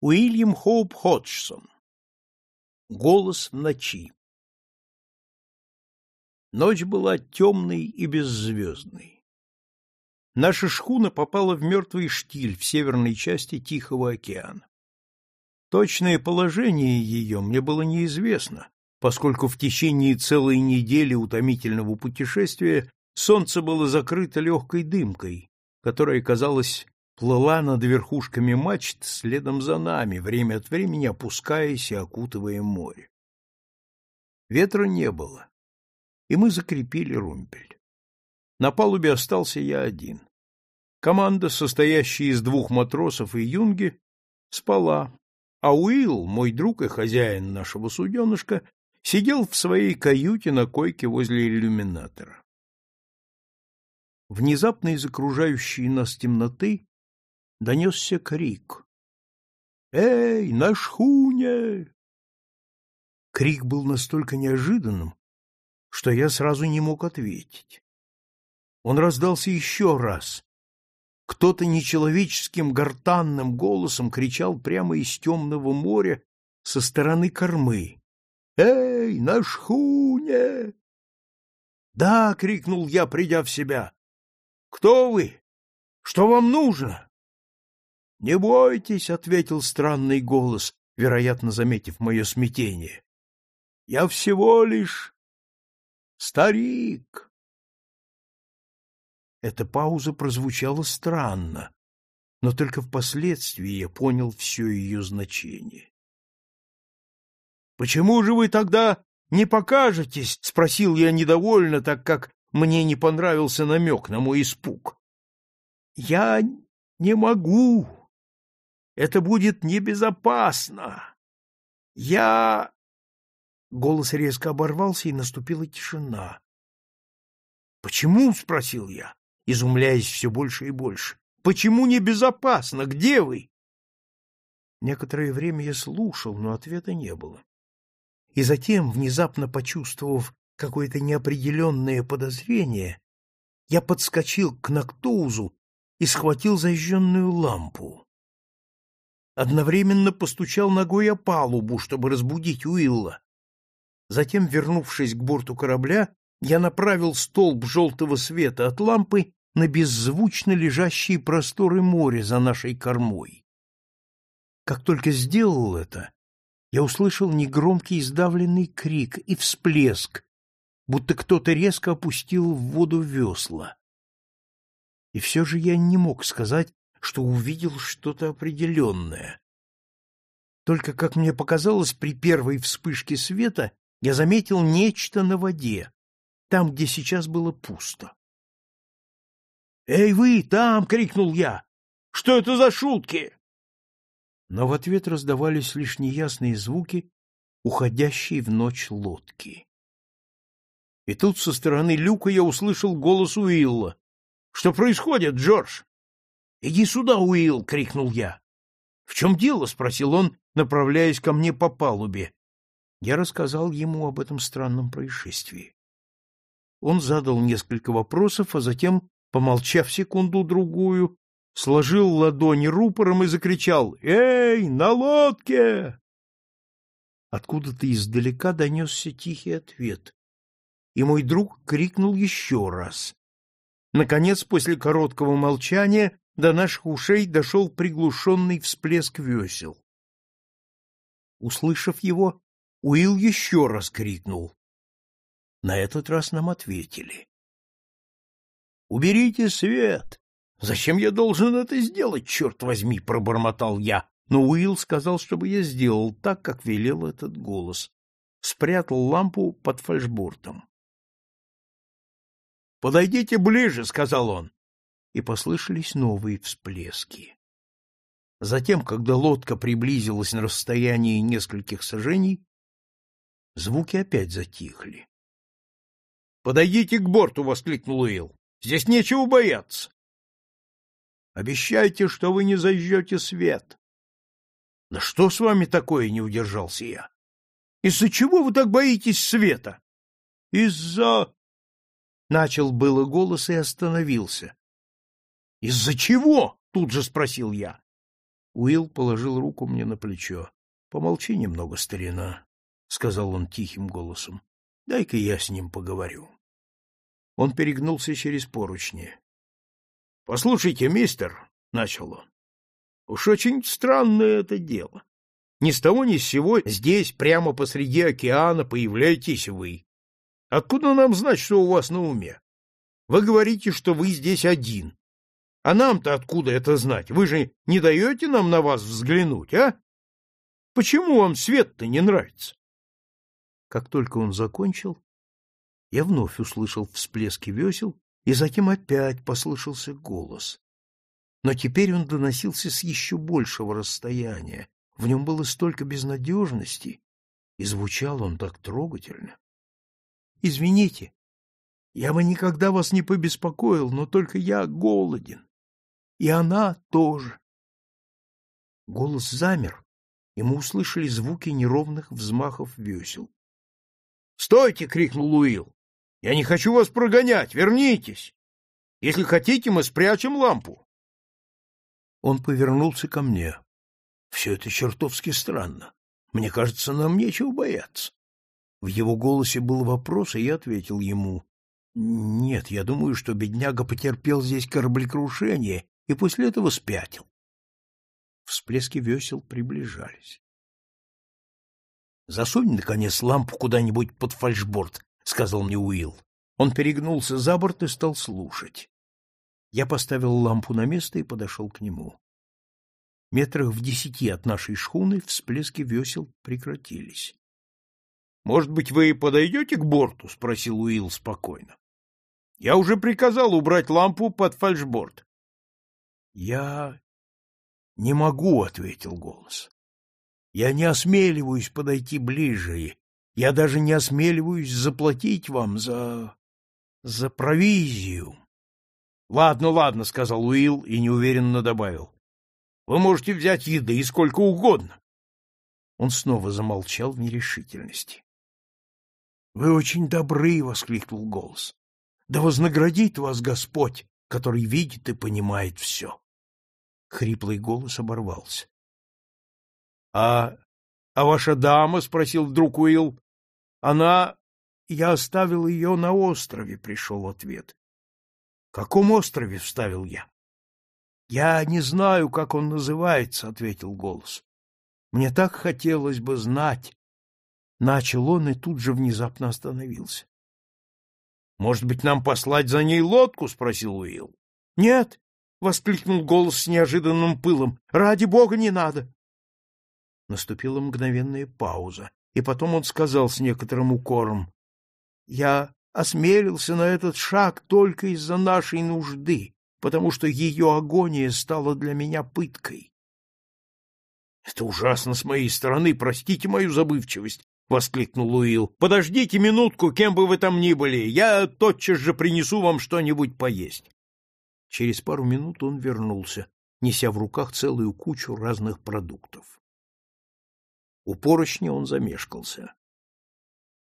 Уильям Хоуп Ходжсон. Голос ночи. Ночь была темной и беззвездной. Наша шхуна попала в мертвый штиль в северной части Тихого океана. Точное положение ее мне было неизвестно, поскольку в течение целой недели утомительного путешествия солнце было закрыто легкой дымкой, которая, казалось, плыла над верхушками мачт следом за нами, время от времени опускаясь и окутывая море. Ветра не было, и мы закрепили румпель. На палубе остался я один. Команда, состоящая из двух матросов и юнги, спала, а Уилл, мой друг и хозяин нашего суденышка, сидел в своей каюте на койке возле иллюминатора. Внезапно из окружающей нас темноты донесся крик. «Эй, на шхуне!» Крик был настолько неожиданным, что я сразу не мог ответить. Он раздался еще раз. Кто-то нечеловеческим гортанным голосом кричал прямо из темного моря со стороны кормы. «Эй, на шхуне!» «Да!» — крикнул я, придя в себя. «Кто вы? Что вам нужно?» — Не бойтесь, — ответил странный голос, вероятно, заметив мое смятение. — Я всего лишь старик. Эта пауза прозвучала странно, но только впоследствии я понял все ее значение. — Почему же вы тогда не покажетесь? — спросил я недовольно, так как мне не понравился намек на мой испуг. — Я не могу, это будет небезопасно. Я... Голос резко оборвался, и наступила тишина. «Почему?» — спросил я, изумляясь все больше и больше. «Почему небезопасно? Где вы?» Некоторое время я слушал, но ответа не было. И затем, внезапно почувствовав какое-то неопределенное подозрение, я подскочил к Нактоузу и схватил зажженную лампу одновременно постучал ногой о палубу, чтобы разбудить Уилла. Затем, вернувшись к борту корабля, я направил столб желтого света от лампы на беззвучно лежащие просторы моря за нашей кормой. Как только сделал это, я услышал негромкий сдавленный крик и всплеск, будто кто-то резко опустил в воду весла. И все же я не мог сказать, что увидел что-то определенное. Только, как мне показалось, при первой вспышке света я заметил нечто на воде, там, где сейчас было пусто. «Эй, вы, там!» — крикнул я. «Что это за шутки?» Но в ответ раздавались лишь неясные звуки, уходящие в ночь лодки. И тут со стороны люка я услышал голос Уилла. «Что происходит, Джордж?» — Иди сюда, Уилл! — крикнул я. — В чем дело? — спросил он, направляясь ко мне по палубе. Я рассказал ему об этом странном происшествии. Он задал несколько вопросов, а затем, помолчав секунду-другую, сложил ладони рупором и закричал «Эй, на лодке!» Откуда-то издалека донесся тихий ответ, и мой друг крикнул еще раз. Наконец, после короткого молчания, до наших ушей дошел приглушенный всплеск весел. Услышав его, Уилл еще раз крикнул. На этот раз нам ответили. «Уберите свет! Зачем я должен это сделать, черт возьми?» — пробормотал я. Но Уилл сказал, чтобы я сделал так, как велел этот голос. Спрятал лампу под фальшбортом. «Подойдите ближе», — сказал он и послышались новые всплески. Затем, когда лодка приблизилась на расстояние нескольких сажений, звуки опять затихли. — Подойдите к борту! — воскликнул Уилл. — Здесь нечего бояться. — Обещайте, что вы не зажжете свет. — Да что с вами такое? — не удержался я. — Из-за чего вы так боитесь света? — Из-за... Начал было голос и остановился. Из-за чего? тут же спросил я. Уилл положил руку мне на плечо. — Помолчи немного, старина, — сказал он тихим голосом. — Дай-ка я с ним поговорю. Он перегнулся через поручни. — Послушайте, мистер, — начал он, — уж очень странное это дело. Ни с того ни с сего здесь, прямо посреди океана, появляетесь вы. Откуда нам знать, что у вас на уме? Вы говорите, что вы здесь один. А нам-то откуда это знать? Вы же не даете нам на вас взглянуть, а? Почему вам свет-то не нравится? Как только он закончил, я вновь услышал всплески весел, и затем опять послышался голос. Но теперь он доносился с еще большего расстояния. В нем было столько безнадежности, и звучал он так трогательно. — Извините, я бы никогда вас не побеспокоил, но только я голоден. И она тоже. Голос замер, и мы услышали звуки неровных взмахов весел. «Стойте!» — крикнул Уилл. «Я не хочу вас прогонять! Вернитесь! Если хотите, мы спрячем лампу!» Он повернулся ко мне. «Все это чертовски странно. Мне кажется, нам нечего бояться». В его голосе был вопрос, и я ответил ему. Нет, я думаю, что бедняга потерпел здесь кораблекрушение и после этого спятил. Всплески весел приближались. «Засунь, наконец, лампу куда-нибудь под фальшборд», — сказал мне Уилл. Он перегнулся за борт и стал слушать. Я поставил лампу на место и подошел к нему. Метрах в десяти от нашей шхуны всплески весел прекратились. — Может быть, вы подойдете к борту? — спросил Уилл спокойно. Я уже приказал убрать лампу под фальшборд. Я не могу, ответил голос. Я не осмеливаюсь подойти ближе. Я даже не осмеливаюсь заплатить вам за за провизию. Ладно, ладно, сказал Уилл и неуверенно добавил. Вы можете взять еды сколько угодно. Он снова замолчал в нерешительности. Вы очень добры, воскликнул голос. Да вознаградит вас Господь, который видит и понимает все. Хриплый голос оборвался. — А... а ваша дама? — спросил вдруг Уилл. — Она... Я оставил ее на острове, — пришел ответ. — Каком острове? — вставил я. — Я не знаю, как он называется, — ответил голос. — Мне так хотелось бы знать. Начал он и тут же внезапно остановился. Может быть, нам послать за ней лодку? спросил Уилл. Нет, воскликнул голос с неожиданным пылом. Ради бога, не надо. Наступила мгновенная пауза, и потом он сказал с некоторым укором: "Я осмелился на этот шаг только из-за нашей нужды, потому что ее агония стала для меня пыткой. Это ужасно с моей стороны, простите мою забывчивость, — воскликнул Уилл. — Подождите минутку, кем бы вы там ни были, я тотчас же принесу вам что-нибудь поесть. Через пару минут он вернулся, неся в руках целую кучу разных продуктов. У поручня он замешкался.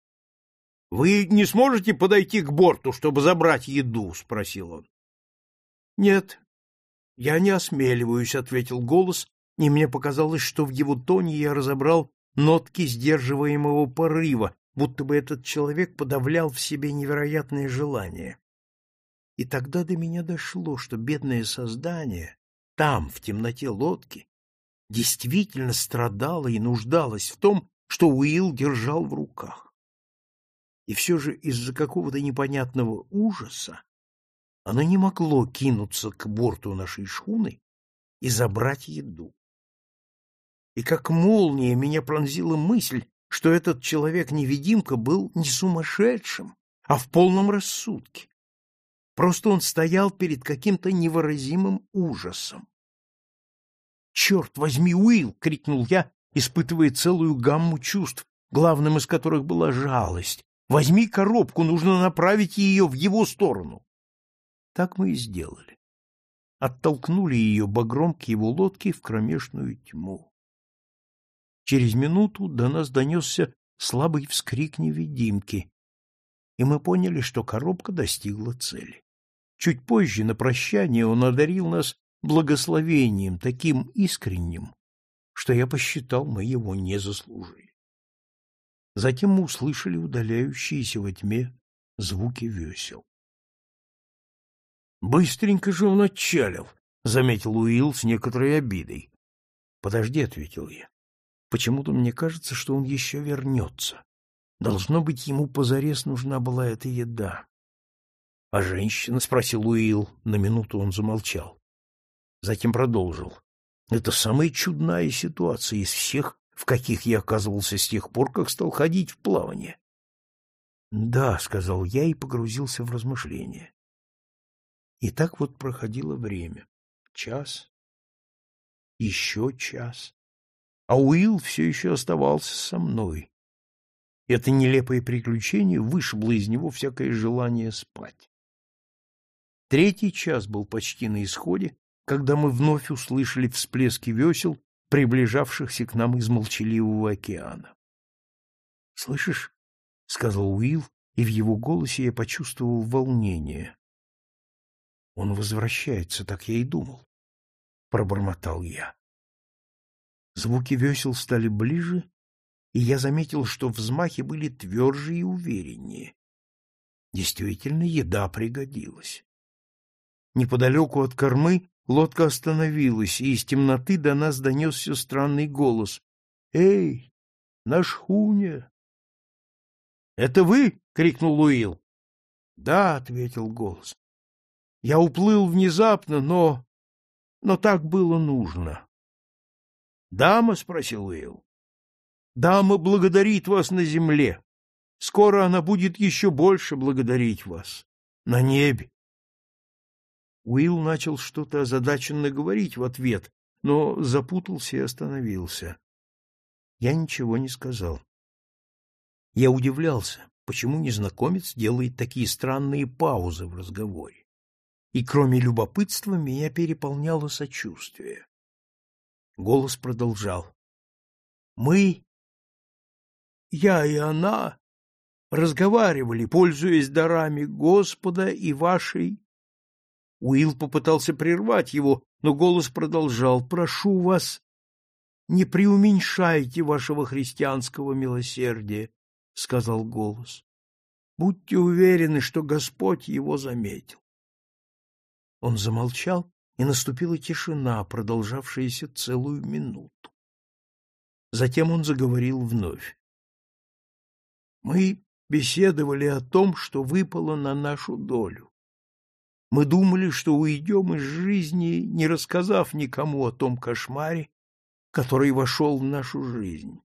— Вы не сможете подойти к борту, чтобы забрать еду? — спросил он. — Нет, я не осмеливаюсь, — ответил голос, и мне показалось, что в его тоне я разобрал нотки сдерживаемого порыва, будто бы этот человек подавлял в себе невероятное желание. И тогда до меня дошло, что бедное создание там, в темноте лодки, действительно страдало и нуждалось в том, что Уилл держал в руках. И все же из-за какого-то непонятного ужаса оно не могло кинуться к борту нашей шхуны и забрать еду и как молния меня пронзила мысль, что этот человек-невидимка был не сумасшедшим, а в полном рассудке. Просто он стоял перед каким-то невыразимым ужасом. «Черт возьми, Уилл!» — крикнул я, испытывая целую гамму чувств, главным из которых была жалость. «Возьми коробку, нужно направить ее в его сторону!» Так мы и сделали. Оттолкнули ее багром к его лодке в кромешную тьму. Через минуту до нас донесся слабый вскрик невидимки, и мы поняли, что коробка достигла цели. Чуть позже, на прощание, он одарил нас благословением таким искренним, что я посчитал, мы его не заслужили. Затем мы услышали удаляющиеся во тьме звуки весел. Быстренько же он отчалил, — заметил Уилл с некоторой обидой. — Подожди, — ответил я. — Почему-то мне кажется, что он еще вернется. Должно быть, ему позарез нужна была эта еда. — А женщина? — спросил Уилл. На минуту он замолчал. Затем продолжил. — Это самая чудная ситуация из всех, в каких я оказывался с тех пор, как стал ходить в плавание. — Да, — сказал я и погрузился в размышления. И так вот проходило время. Час, еще час. А Уилл все еще оставался со мной. Это нелепое приключение вышибло из него всякое желание спать. Третий час был почти на исходе, когда мы вновь услышали всплески весел, приближавшихся к нам из молчаливого океана. — Слышишь? — сказал Уилл, и в его голосе я почувствовал волнение. Он возвращается, так я и думал. Пробормотал я. Звуки весел стали ближе, и я заметил, что взмахи были тверже и увереннее. Действительно, еда пригодилась. Неподалеку от кормы лодка остановилась, и из темноты до нас донесся странный голос. — Эй, наш Хуня! — Это вы? — крикнул Уилл. — Да, — ответил голос. Я уплыл внезапно, но... но так было нужно. — Дама? — спросил Уилл. — Дама благодарит вас на земле. Скоро она будет еще больше благодарить вас. На небе. Уилл начал что-то озадаченно говорить в ответ, но запутался и остановился. Я ничего не сказал. Я удивлялся, почему незнакомец делает такие странные паузы в разговоре и кроме любопытства меня переполняло сочувствие. Голос продолжал. Мы, я и она, разговаривали, пользуясь дарами Господа и вашей... Уилл попытался прервать его, но голос продолжал. «Прошу вас, не преуменьшайте вашего христианского милосердия», — сказал голос. «Будьте уверены, что Господь его заметил. Он замолчал, и наступила тишина, продолжавшаяся целую минуту. Затем он заговорил вновь. Мы беседовали о том, что выпало на нашу долю. Мы думали, что уйдем из жизни, не рассказав никому о том кошмаре, который вошел в нашу жизнь.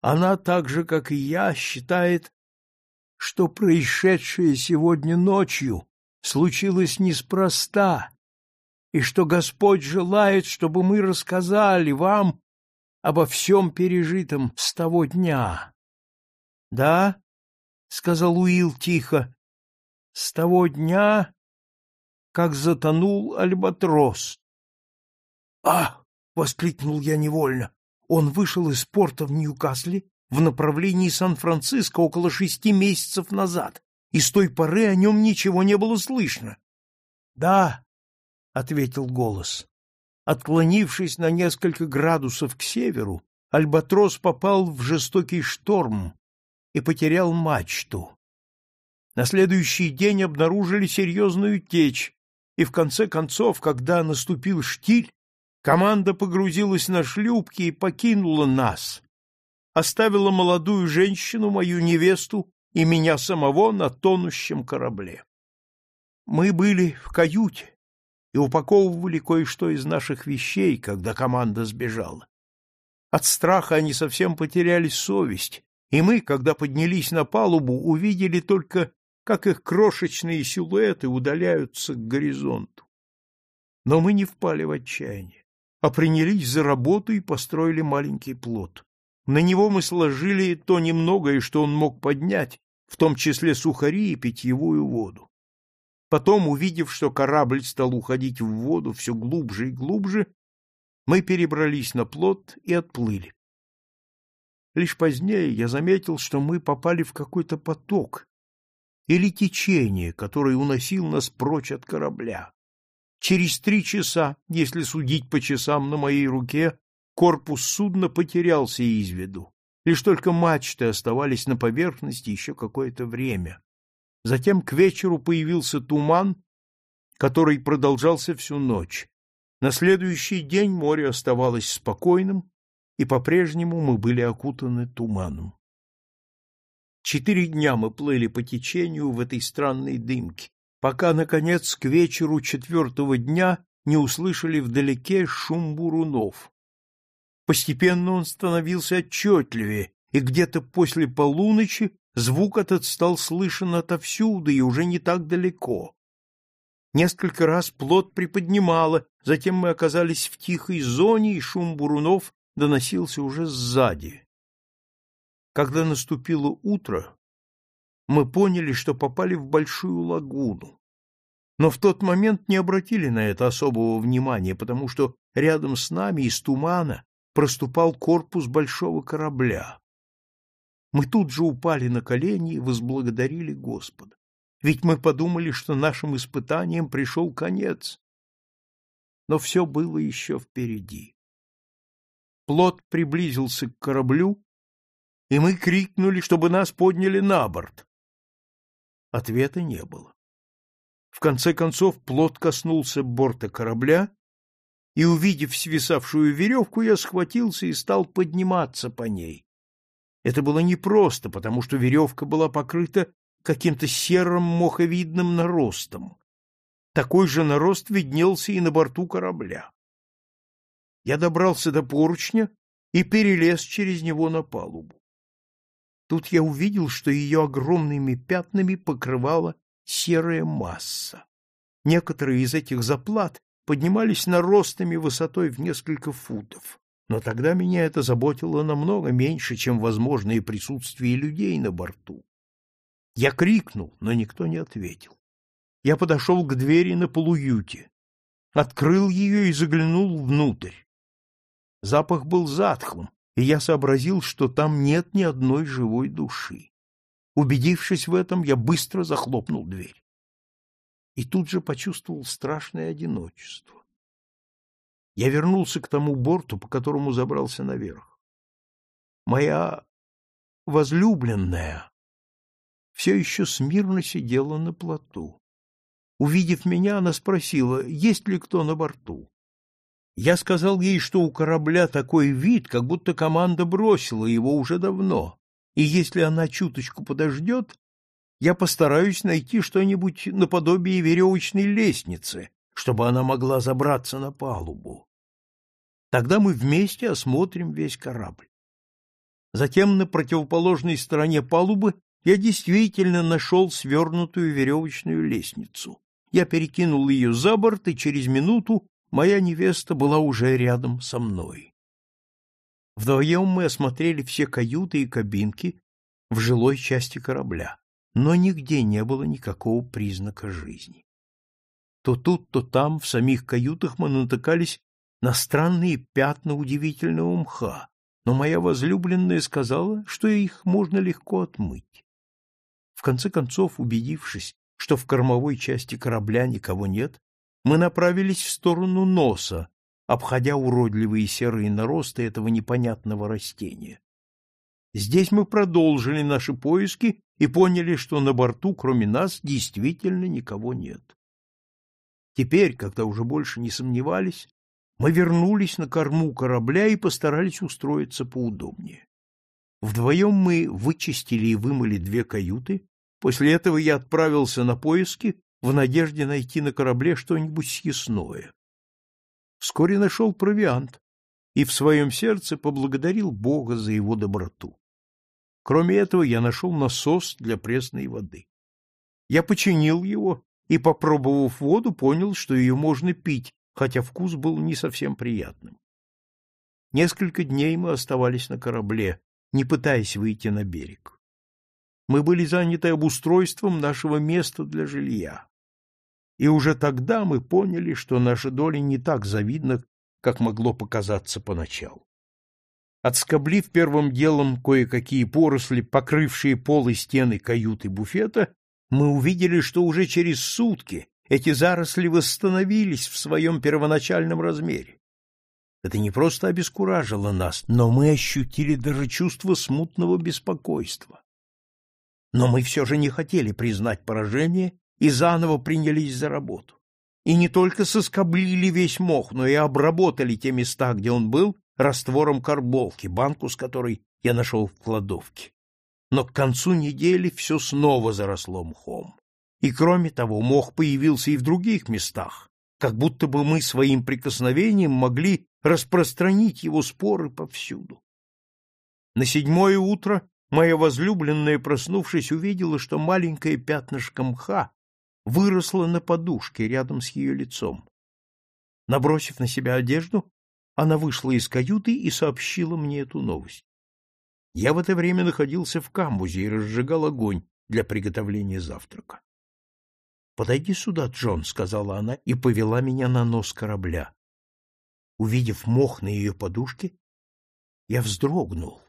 Она так же, как и я, считает, что происшедшее сегодня ночью случилось неспроста, и что Господь желает, чтобы мы рассказали вам обо всем пережитом с того дня. — Да, — сказал Уилл тихо, — с того дня, как затонул альбатрос. — Ах! — воскликнул я невольно. Он вышел из порта в Ньюкасле в направлении Сан-Франциско около шести месяцев назад и с той поры о нем ничего не было слышно. — Да, — ответил голос. Отклонившись на несколько градусов к северу, Альбатрос попал в жестокий шторм и потерял мачту. На следующий день обнаружили серьезную течь, и в конце концов, когда наступил штиль, команда погрузилась на шлюпки и покинула нас. Оставила молодую женщину, мою невесту, и меня самого на тонущем корабле. Мы были в каюте и упаковывали кое-что из наших вещей, когда команда сбежала. От страха они совсем потеряли совесть, и мы, когда поднялись на палубу, увидели только, как их крошечные силуэты удаляются к горизонту. Но мы не впали в отчаяние, а принялись за работу и построили маленький плот. На него мы сложили то немногое, что он мог поднять, в том числе сухари и питьевую воду. Потом, увидев, что корабль стал уходить в воду все глубже и глубже, мы перебрались на плот и отплыли. Лишь позднее я заметил, что мы попали в какой-то поток или течение, которое уносил нас прочь от корабля. Через три часа, если судить по часам на моей руке, корпус судна потерялся из виду. Лишь только мачты оставались на поверхности еще какое-то время. Затем к вечеру появился туман, который продолжался всю ночь. На следующий день море оставалось спокойным, и по-прежнему мы были окутаны туманом. Четыре дня мы плыли по течению в этой странной дымке, пока, наконец, к вечеру четвертого дня не услышали вдалеке шум бурунов. Постепенно он становился отчетливее, и где-то после полуночи звук этот стал слышен отовсюду и уже не так далеко. Несколько раз плот приподнимало, затем мы оказались в тихой зоне, и шум бурунов доносился уже сзади. Когда наступило утро, мы поняли, что попали в большую лагуну. Но в тот момент не обратили на это особого внимания, потому что рядом с нами из тумана проступал корпус большого корабля. Мы тут же упали на колени и возблагодарили Господа. Ведь мы подумали, что нашим испытаниям пришел конец. Но все было еще впереди. Плот приблизился к кораблю, и мы крикнули, чтобы нас подняли на борт. Ответа не было. В конце концов плот коснулся борта корабля, и, увидев свисавшую веревку, я схватился и стал подниматься по ней. Это было непросто, потому что веревка была покрыта каким-то серым моховидным наростом. Такой же нарост виднелся и на борту корабля. Я добрался до поручня и перелез через него на палубу. Тут я увидел, что ее огромными пятнами покрывала серая масса. Некоторые из этих заплат поднимались наростами высотой в несколько футов. Но тогда меня это заботило намного меньше, чем возможное присутствие людей на борту. Я крикнул, но никто не ответил. Я подошел к двери на полуюте, открыл ее и заглянул внутрь. Запах был затхлым, и я сообразил, что там нет ни одной живой души. Убедившись в этом, я быстро захлопнул дверь и тут же почувствовал страшное одиночество. Я вернулся к тому борту, по которому забрался наверх. Моя возлюбленная все еще смирно сидела на плоту. Увидев меня, она спросила, есть ли кто на борту. Я сказал ей, что у корабля такой вид, как будто команда бросила его уже давно, и если она чуточку подождет, я постараюсь найти что-нибудь наподобие веревочной лестницы, чтобы она могла забраться на палубу. Тогда мы вместе осмотрим весь корабль. Затем на противоположной стороне палубы я действительно нашел свернутую веревочную лестницу. Я перекинул ее за борт, и через минуту моя невеста была уже рядом со мной. Вдвоем мы осмотрели все каюты и кабинки в жилой части корабля но нигде не было никакого признака жизни. То тут, то там, в самих каютах мы натыкались на странные пятна удивительного мха, но моя возлюбленная сказала, что их можно легко отмыть. В конце концов, убедившись, что в кормовой части корабля никого нет, мы направились в сторону носа, обходя уродливые серые наросты этого непонятного растения. Здесь мы продолжили наши поиски и поняли, что на борту, кроме нас, действительно никого нет. Теперь, когда уже больше не сомневались, мы вернулись на корму корабля и постарались устроиться поудобнее. Вдвоем мы вычистили и вымыли две каюты, после этого я отправился на поиски в надежде найти на корабле что-нибудь съестное. Вскоре нашел провиант и в своем сердце поблагодарил Бога за его доброту. Кроме этого, я нашел насос для пресной воды. Я починил его и, попробовав воду, понял, что ее можно пить, хотя вкус был не совсем приятным. Несколько дней мы оставались на корабле, не пытаясь выйти на берег. Мы были заняты обустройством нашего места для жилья. И уже тогда мы поняли, что наша доля не так завидна, как могло показаться поначалу. Отскоблив первым делом кое-какие поросли, покрывшие пол и стены каюты буфета, мы увидели, что уже через сутки эти заросли восстановились в своем первоначальном размере. Это не просто обескуражило нас, но мы ощутили даже чувство смутного беспокойства. Но мы все же не хотели признать поражение и заново принялись за работу. И не только соскоблили весь мох, но и обработали те места, где он был, раствором карболки, банку с которой я нашел в кладовке. Но к концу недели все снова заросло мхом. И кроме того, мох появился и в других местах, как будто бы мы своим прикосновением могли распространить его споры повсюду. На седьмое утро моя возлюбленная, проснувшись, увидела, что маленькое пятнышко мха выросло на подушке рядом с ее лицом. Набросив на себя одежду, она вышла из каюты и сообщила мне эту новость. Я в это время находился в камбузе и разжигал огонь для приготовления завтрака. — Подойди сюда, Джон, — сказала она и повела меня на нос корабля. Увидев мох на ее подушке, я вздрогнул.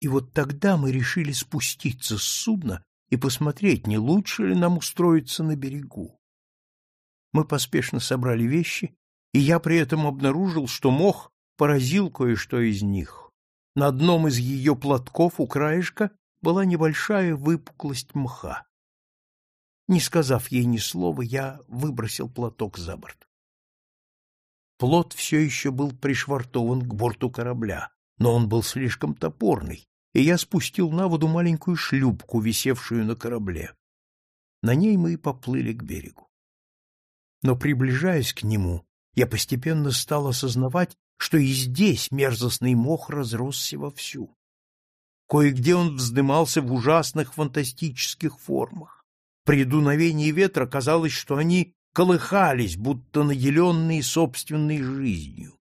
И вот тогда мы решили спуститься с судна и посмотреть, не лучше ли нам устроиться на берегу. Мы поспешно собрали вещи, и я при этом обнаружил, что мох поразил кое-что из них. На одном из ее платков у краешка была небольшая выпуклость мха. Не сказав ей ни слова, я выбросил платок за борт. Плот все еще был пришвартован к борту корабля, но он был слишком топорный, и я спустил на воду маленькую шлюпку, висевшую на корабле. На ней мы и поплыли к берегу. Но, приближаясь к нему, я постепенно стал осознавать, что и здесь мерзостный мох разросся вовсю. Кое-где он вздымался в ужасных фантастических формах. При дуновении ветра казалось, что они колыхались, будто наделенные собственной жизнью.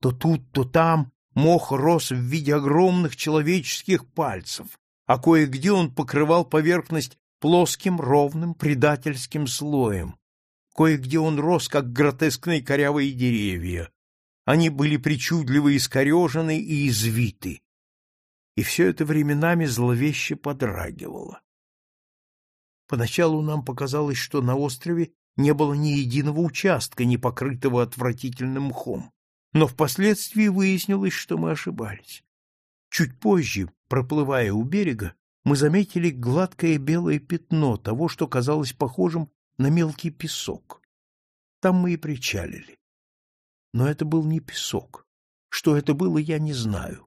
То тут, то там Мох рос в виде огромных человеческих пальцев, а кое-где он покрывал поверхность плоским, ровным, предательским слоем. Кое-где он рос, как гротескные корявые деревья. Они были причудливо искорежены и извиты. И все это временами зловеще подрагивало. Поначалу нам показалось, что на острове не было ни единого участка, не покрытого отвратительным мхом но впоследствии выяснилось, что мы ошибались. Чуть позже, проплывая у берега, мы заметили гладкое белое пятно того, что казалось похожим на мелкий песок. Там мы и причалили. Но это был не песок. Что это было, я не знаю.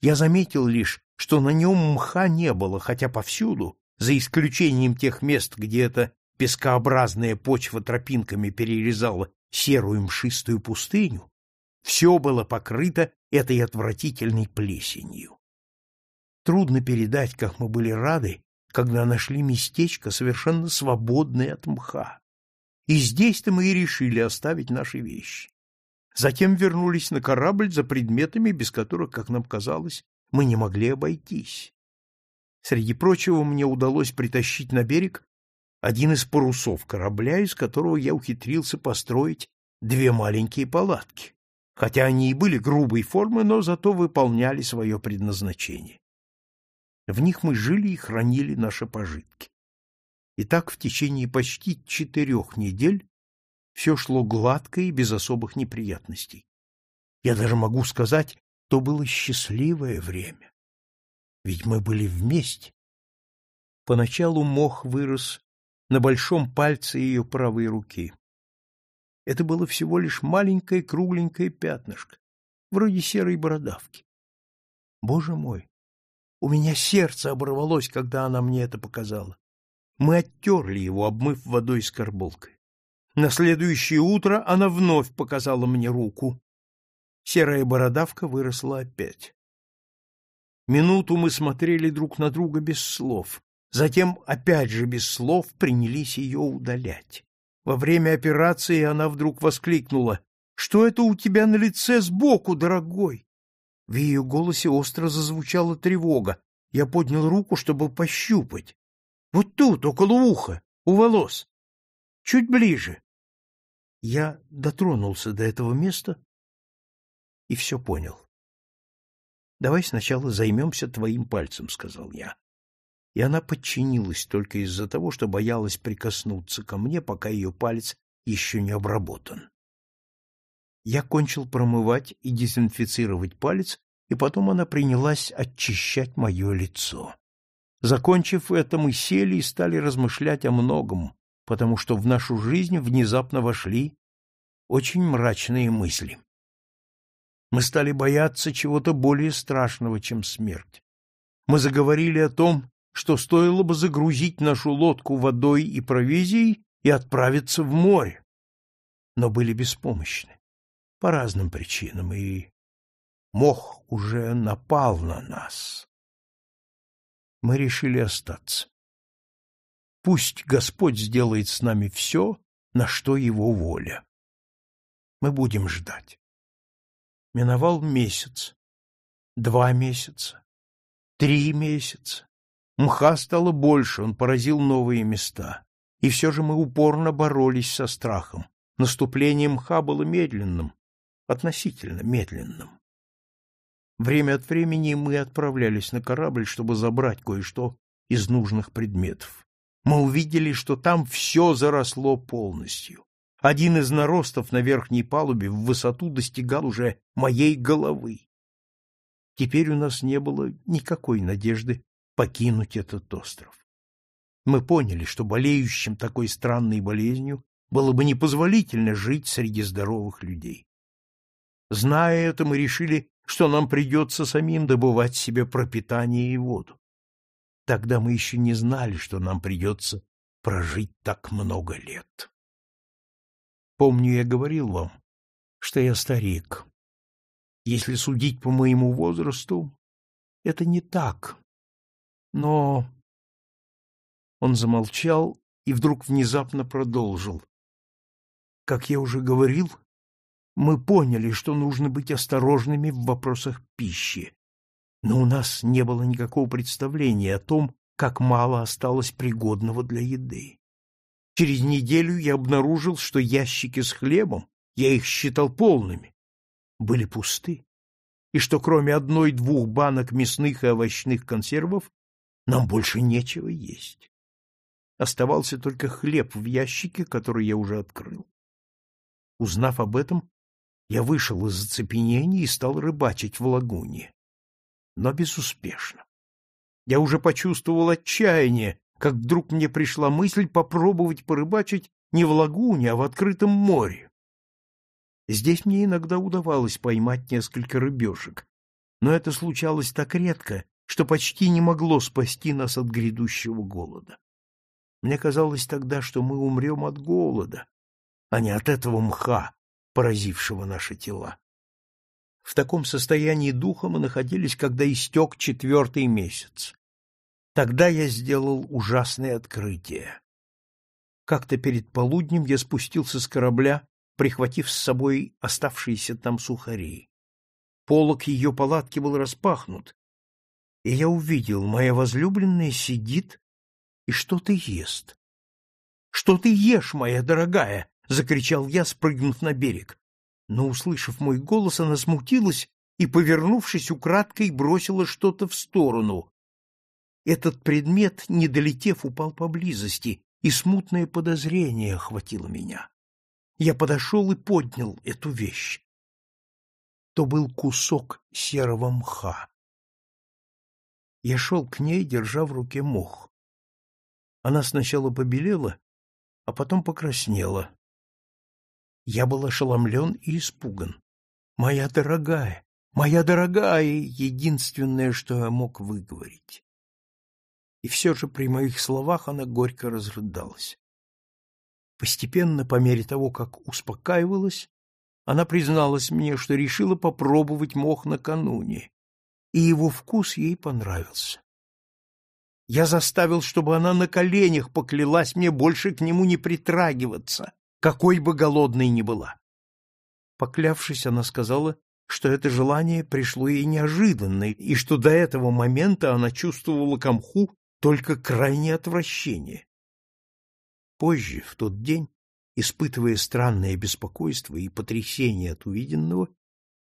Я заметил лишь, что на нем мха не было, хотя повсюду, за исключением тех мест, где эта пескообразная почва тропинками перерезала серую мшистую пустыню, все было покрыто этой отвратительной плесенью. Трудно передать, как мы были рады, когда нашли местечко, совершенно свободное от мха. И здесь-то мы и решили оставить наши вещи. Затем вернулись на корабль за предметами, без которых, как нам казалось, мы не могли обойтись. Среди прочего мне удалось притащить на берег один из парусов корабля, из которого я ухитрился построить две маленькие палатки хотя они и были грубой формы, но зато выполняли свое предназначение. В них мы жили и хранили наши пожитки. И так в течение почти четырех недель все шло гладко и без особых неприятностей. Я даже могу сказать, то было счастливое время. Ведь мы были вместе. Поначалу мох вырос на большом пальце ее правой руки. Это было всего лишь маленькое кругленькое пятнышко, вроде серой бородавки. Боже мой! У меня сердце оборвалось, когда она мне это показала. Мы оттерли его, обмыв водой с карболкой. На следующее утро она вновь показала мне руку. Серая бородавка выросла опять. Минуту мы смотрели друг на друга без слов, затем опять же без слов принялись ее удалять. Во время операции она вдруг воскликнула. — Что это у тебя на лице сбоку, дорогой? В ее голосе остро зазвучала тревога. Я поднял руку, чтобы пощупать. Вот тут, около уха, у волос. Чуть ближе. Я дотронулся до этого места и все понял. — Давай сначала займемся твоим пальцем, — сказал я. И она подчинилась только из-за того, что боялась прикоснуться ко мне, пока ее палец еще не обработан. Я кончил промывать и дезинфицировать палец, и потом она принялась очищать мое лицо. Закончив это, мы сели и стали размышлять о многом, потому что в нашу жизнь внезапно вошли очень мрачные мысли. Мы стали бояться чего-то более страшного, чем смерть. Мы заговорили о том, что стоило бы загрузить нашу лодку водой и провизией и отправиться в море. Но были беспомощны по разным причинам, и мох уже напал на нас. Мы решили остаться. Пусть Господь сделает с нами все, на что его воля. Мы будем ждать. Миновал месяц, два месяца, три месяца. Мха стало больше, он поразил новые места. И все же мы упорно боролись со страхом. Наступление мха было медленным, относительно медленным. Время от времени мы отправлялись на корабль, чтобы забрать кое-что из нужных предметов. Мы увидели, что там все заросло полностью. Один из наростов на верхней палубе в высоту достигал уже моей головы. Теперь у нас не было никакой надежды покинуть этот остров. Мы поняли, что болеющим такой странной болезнью было бы непозволительно жить среди здоровых людей. Зная это, мы решили, что нам придется самим добывать себе пропитание и воду. Тогда мы еще не знали, что нам придется прожить так много лет. Помню, я говорил вам, что я старик. Если судить по моему возрасту, это не так. Но... Он замолчал и вдруг внезапно продолжил. Как я уже говорил, мы поняли, что нужно быть осторожными в вопросах пищи, но у нас не было никакого представления о том, как мало осталось пригодного для еды. Через неделю я обнаружил, что ящики с хлебом, я их считал полными, были пусты, и что кроме одной-двух банок мясных и овощных консервов нам больше нечего есть. Оставался только хлеб в ящике, который я уже открыл. Узнав об этом, я вышел из зацепенения и стал рыбачить в лагуне. Но безуспешно. Я уже почувствовал отчаяние, как вдруг мне пришла мысль попробовать порыбачить не в лагуне, а в открытом море. Здесь мне иногда удавалось поймать несколько рыбешек, но это случалось так редко, что почти не могло спасти нас от грядущего голода. Мне казалось тогда, что мы умрем от голода, а не от этого мха, поразившего наши тела. В таком состоянии духа мы находились, когда истек четвертый месяц. Тогда я сделал ужасное открытие. Как-то перед полуднем я спустился с корабля, прихватив с собой оставшиеся там сухари. Полок ее палатки был распахнут, и я увидел, моя возлюбленная сидит и что-то ест. — Что ты ешь, моя дорогая? — закричал я, спрыгнув на берег. Но, услышав мой голос, она смутилась и, повернувшись украдкой, бросила что-то в сторону. Этот предмет, не долетев, упал поблизости, и смутное подозрение охватило меня. Я подошел и поднял эту вещь. То был кусок серого мха. Я шел к ней, держа в руке мох. Она сначала побелела, а потом покраснела. Я был ошеломлен и испуган. «Моя дорогая! Моя дорогая!» — единственное, что я мог выговорить. И все же при моих словах она горько разрыдалась. Постепенно, по мере того, как успокаивалась, она призналась мне, что решила попробовать мох накануне, и его вкус ей понравился. Я заставил, чтобы она на коленях поклялась мне больше к нему не притрагиваться, какой бы голодной ни была. Поклявшись, она сказала, что это желание пришло ей неожиданно, и что до этого момента она чувствовала к мху только крайнее отвращение. Позже, в тот день, испытывая странное беспокойство и потрясение от увиденного,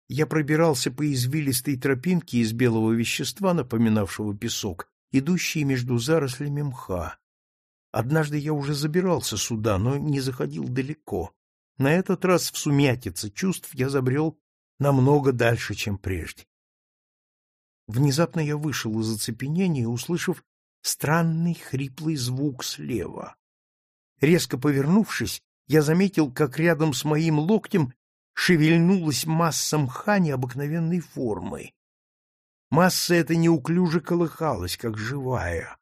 я пробирался по извилистой тропинке из белого вещества, напоминавшего песок, идущие между зарослями мха. Однажды я уже забирался сюда, но не заходил далеко. На этот раз в сумятице чувств я забрел намного дальше, чем прежде. Внезапно я вышел из оцепенения, услышав странный хриплый звук слева. Резко повернувшись, я заметил, как рядом с моим локтем шевельнулась масса мха необыкновенной формы. Масса эта неуклюже колыхалась, как живая.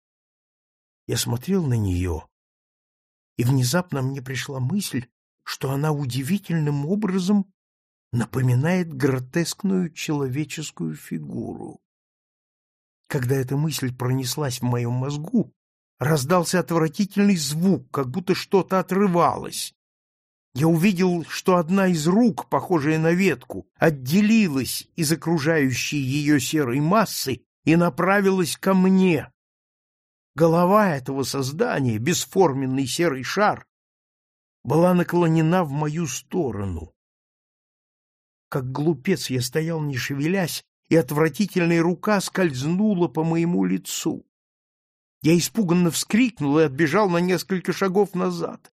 Я смотрел на нее, и внезапно мне пришла мысль, что она удивительным образом напоминает гротескную человеческую фигуру. Когда эта мысль пронеслась в моем мозгу, раздался отвратительный звук, как будто что-то отрывалось. Я увидел, что одна из рук, похожая на ветку, отделилась из окружающей ее серой массы и направилась ко мне. Голова этого создания, бесформенный серый шар, была наклонена в мою сторону. Как глупец я стоял, не шевелясь, и отвратительная рука скользнула по моему лицу. Я испуганно вскрикнул и отбежал на несколько шагов назад.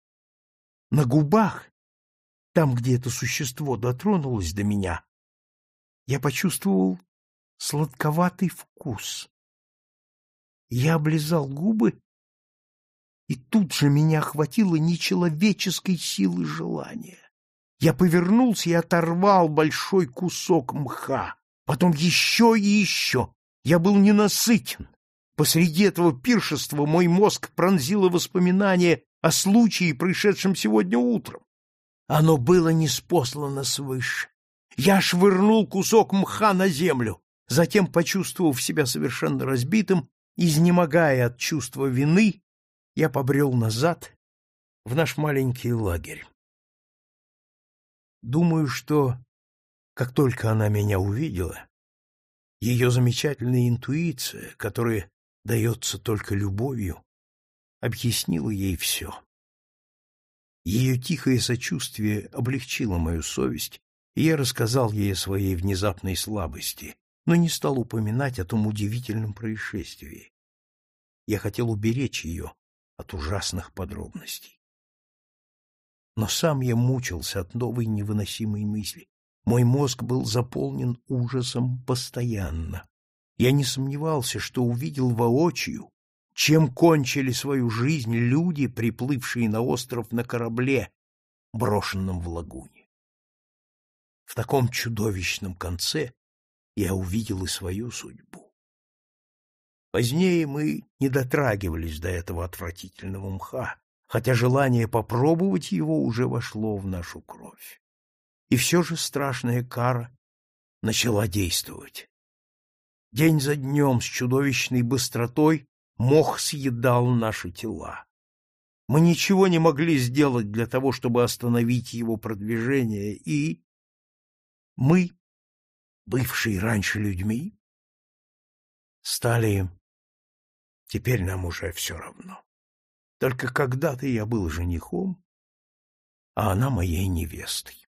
На губах, там, где это существо дотронулось до меня, я почувствовал сладковатый вкус. Я облизал губы, и тут же меня охватило нечеловеческой силы желания. Я повернулся и оторвал большой кусок мха, потом еще и еще. Я был ненасытен. Посреди этого пиршества мой мозг пронзило воспоминание о случае, происшедшем сегодня утром. Оно было неспослано свыше. Я швырнул кусок мха на землю, затем, почувствовав себя совершенно разбитым, изнемогая от чувства вины, я побрел назад в наш маленький лагерь. Думаю, что, как только она меня увидела, ее замечательная интуиция, которая дается только любовью, объяснила ей все. Ее тихое сочувствие облегчило мою совесть, и я рассказал ей о своей внезапной слабости, но не стал упоминать о том удивительном происшествии. Я хотел уберечь ее от ужасных подробностей. Но сам я мучился от новой невыносимой мысли. Мой мозг был заполнен ужасом постоянно. Я не сомневался, что увидел воочию чем кончили свою жизнь люди, приплывшие на остров на корабле, брошенном в лагуне. В таком чудовищном конце я увидел и свою судьбу. Позднее мы не дотрагивались до этого отвратительного мха, хотя желание попробовать его уже вошло в нашу кровь. И все же страшная кара начала действовать. День за днем с чудовищной быстротой мох съедал наши тела. Мы ничего не могли сделать для того, чтобы остановить его продвижение, и мы, бывшие раньше людьми, стали... Теперь нам уже все равно. Только когда-то я был женихом, а она моей невестой.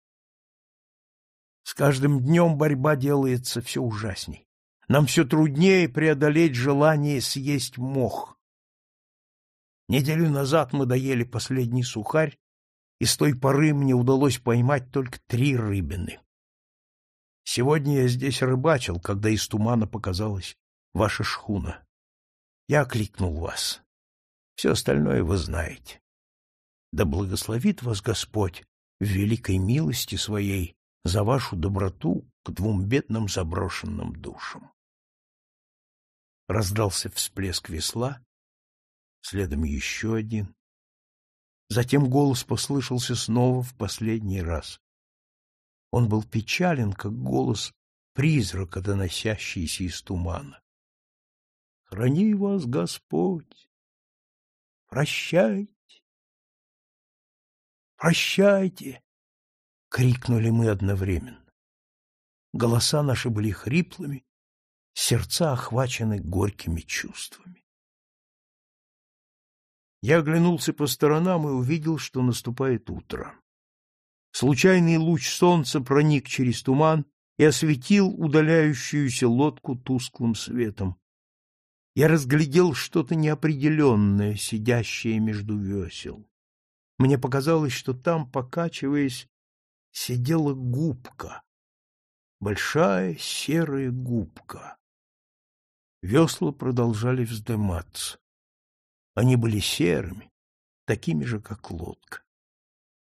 С каждым днем борьба делается все ужасней нам все труднее преодолеть желание съесть мох. Неделю назад мы доели последний сухарь, и с той поры мне удалось поймать только три рыбины. Сегодня я здесь рыбачил, когда из тумана показалась ваша шхуна. Я окликнул вас. Все остальное вы знаете. Да благословит вас Господь в великой милости своей за вашу доброту к двум бедным заброшенным душам. Раздался всплеск весла, следом еще один. Затем голос послышался снова в последний раз. Он был печален, как голос призрака, доносящийся из тумана. Храни вас Господь! Прощайте! Прощайте! — крикнули мы одновременно. Голоса наши были хриплыми, сердца охвачены горькими чувствами. Я оглянулся по сторонам и увидел, что наступает утро. Случайный луч солнца проник через туман и осветил удаляющуюся лодку тусклым светом. я разглядел что-то неопределенное, сидящее между весел. Мне показалось, что там, покачиваясь, сидела губка, большая серая губка. Весла продолжали вздыматься. Они были серыми, такими же, как лодка.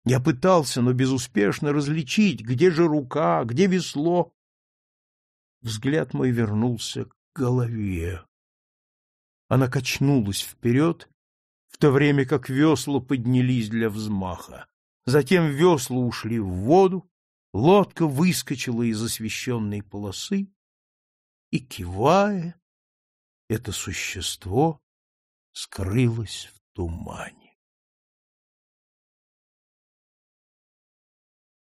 Я пытался, но безуспешно различить, где же рука, где весло. Взгляд мой вернулся к голове. Она качнулась вперед, в то время как весла поднялись для взмаха. Затем весла ушли в воду, лодка выскочила из освещенной полосы, и, кивая, это существо скрылось в тумане.